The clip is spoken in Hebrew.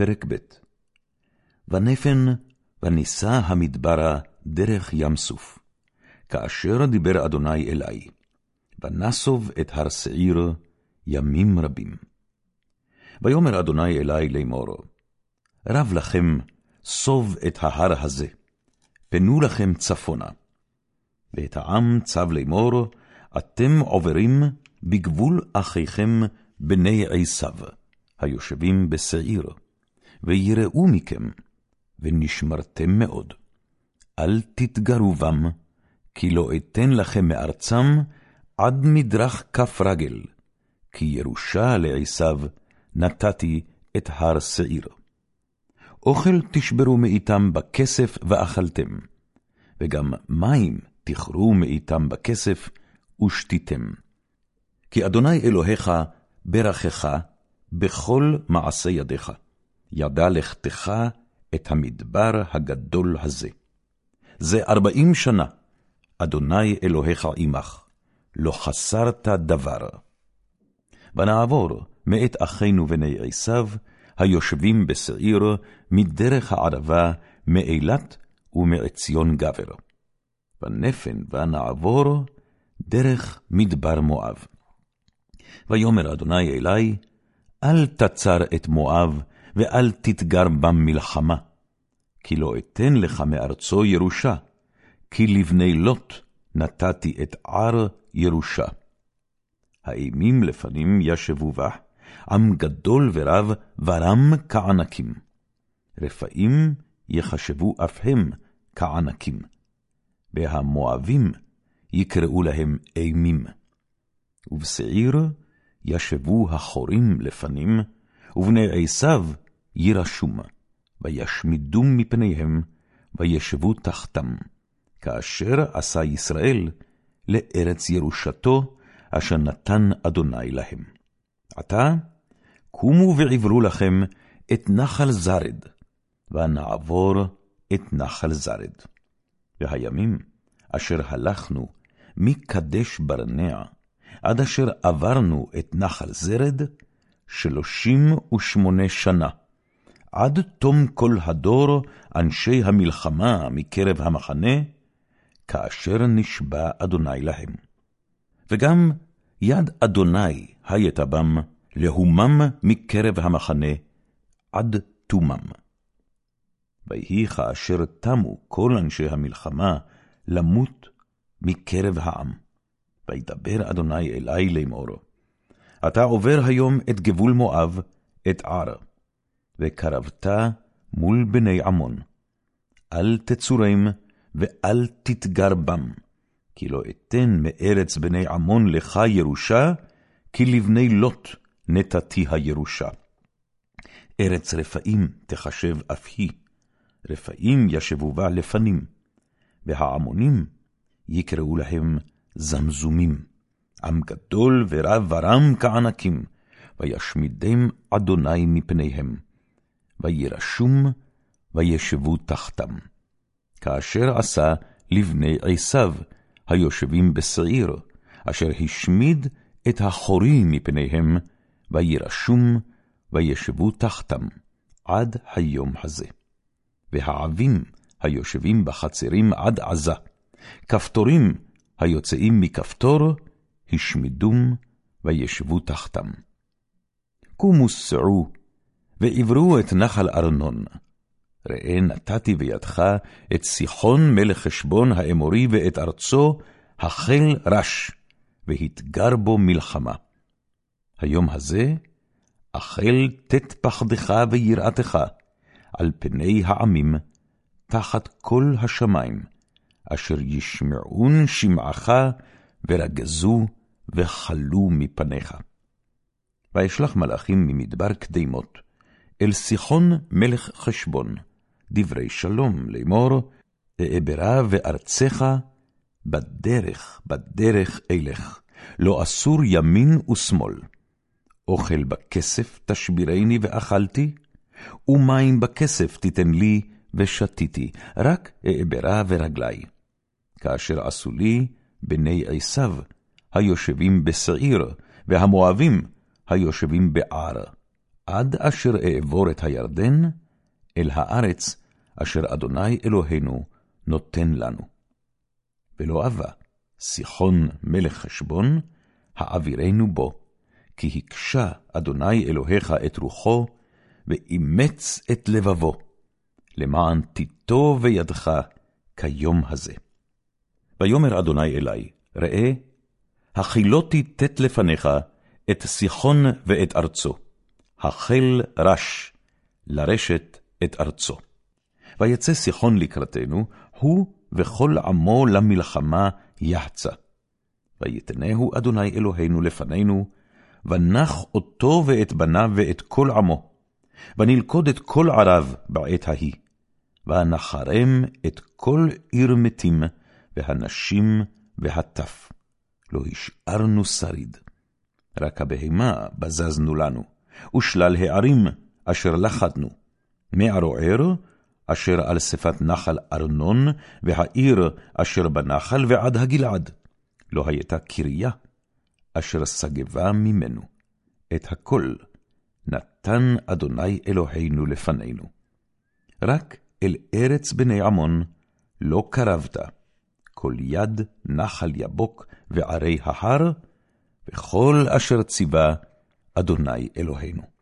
פרק ב' ונפן ונישא המדברה דרך ים סוף, כאשר דיבר אדוני אלי, ונסוב את הר שעיר ימים רבים. ויאמר אדוני אלי לאמור, רב לכם סוב את ההר הזה, פנו לכם צפונה. ואת העם צב לאמור, אתם עוברים בגבול אחיכם בני עשיו, היושבים בשעיר, ויראו מכם, ונשמרתם מאוד. אל תתגרו בם, כי לא אתן לכם מארצם עד מדרך כף רגל, כי ירושה לעשיו נתתי את הר שעיר. אוכל תשברו מאיתם בכסף ואכלתם, וגם מים תכרו מאיתם בכסף ושתיתם. כי אדוני אלוהיך ברכך בכל מעשה ידיך, ידע לכתך את המדבר הגדול הזה. זה ארבעים שנה, אדוני אלוהיך עמך, לא חסרת דבר. ונעבור מאת אחינו בני עשיו, היושבים בשעיר, מדרך הערבה, מאילת ומעציון גבר. ונפן ונעבור דרך מדבר מואב. ויאמר אדוני אלי, אל תצר את מואב, ואל תתגר בם מלחמה, כי לא אתן לך מארצו ירושה, כי לבני לוט נתתי את ער ירושה. האימים לפנים ישבו בה, עם גדול ורב, ורם כענקים. רפאים יחשבו אף הם כענקים, והמואבים יקראו להם אימים. ובשעיר ישבו החורים לפנים, ובני עשיו יירשום, וישמידום מפניהם, וישבו תחתם, כאשר עשה ישראל לארץ ירושתו, אשר נתן אדוני להם. עתה, קומו ועברו לכם את נחל זרד, ונעבור את נחל זרד. והימים אשר הלכנו מקדש ברנע, עד אשר עברנו את נחל זרד, שלושים ושמונה שנה, עד תום כל הדור אנשי המלחמה מקרב המחנה, כאשר נשבע אדוני להם. וגם יד אדוני הייתה בם, להומם מקרב המחנה, עד תומם. ויהי כאשר תמו כל אנשי המלחמה למות מקרב העם. וידבר אדוני אלי לאמור, אתה עובר היום את גבול מואב, את ער, וקרבת מול בני עמון. אל תצורם, ואל תתגר בם, כי לא אתן מארץ בני עמון לך ירושה, כי לבני לוט נתתי הירושה. ארץ רפאים תחשב אף היא, רפאים ישבו בה לפנים, והעמונים יקראו להם זמזומים, עם גדול ורב ורם כענקים, וישמידם אדוני מפניהם, וירשום וישבו תחתם. כאשר עשה לבני עשיו, היושבים בשעיר, אשר השמיד את החורים מפניהם, וירשום וישבו תחתם, עד היום הזה. והעבים היושבים בחצרים עד עזה, כפתורים היוצאים מכפתור, השמידום וישבו תחתם. קומו סעו, ועברו את נחל ארנון. ראה נתתי בידך את סיחון מלך חשבון האמורי ואת ארצו, החל רש, והתגר בו מלחמה. היום הזה, החל תת פחדך ויראתך, על פני העמים, תחת כל השמים, אשר ישמעון שמעך, ורגזו, וחלו מפניך. וישלח מלאכים ממדבר קדימות, אל סיחון מלך חשבון, דברי שלום לאמור, אעברה וארצך, בדרך, בדרך אלך, לא אסור ימין ושמאל. אוכל בכסף תשבירני ואכלתי, ומים בכסף תיתן לי ושתיתי, רק אעברה ורגלי. כאשר עשו לי בני עשיו, היושבים בשעיר, והמואבים היושבים בער, עד אשר אעבור את הירדן, אל הארץ אשר אדוני אלוהינו נותן לנו. ולא אבה, סיחון מלך חשבון, העבירנו בו, כי הקשה אדוני אלוהיך את רוחו, ואימץ את לבבו, למען תיטו בידך כיום הזה. ויאמר אדוני אלי, ראה, החילותי תת לפניך את סיחון ואת ארצו, החל רש, לרשת את ארצו. ויצא סיחון לקראתנו, הוא וכל עמו למלחמה יחצה. ויתנהו אדוני אלוהינו לפנינו, ונח אותו ואת בניו ואת כל עמו, ונלכוד את כל ערב בעת ההיא, ונחרם את כל עיר מתים, והנשים והטף. לא השארנו שריד. רק הבהמה בזזנו לנו, ושלל הערים אשר לחדנו, מערוער, אשר על שפת נחל ארנון, והעיר אשר בנחל ועד הגלעד. לא הייתה קריה, אשר סגבה ממנו. את הכל נתן אדוני אלוהינו לפנינו. רק אל ארץ בני עמון לא קרבת, כל יד נחל יבוק וערי ההר, וכל אשר ציווה אדוני אלוהינו.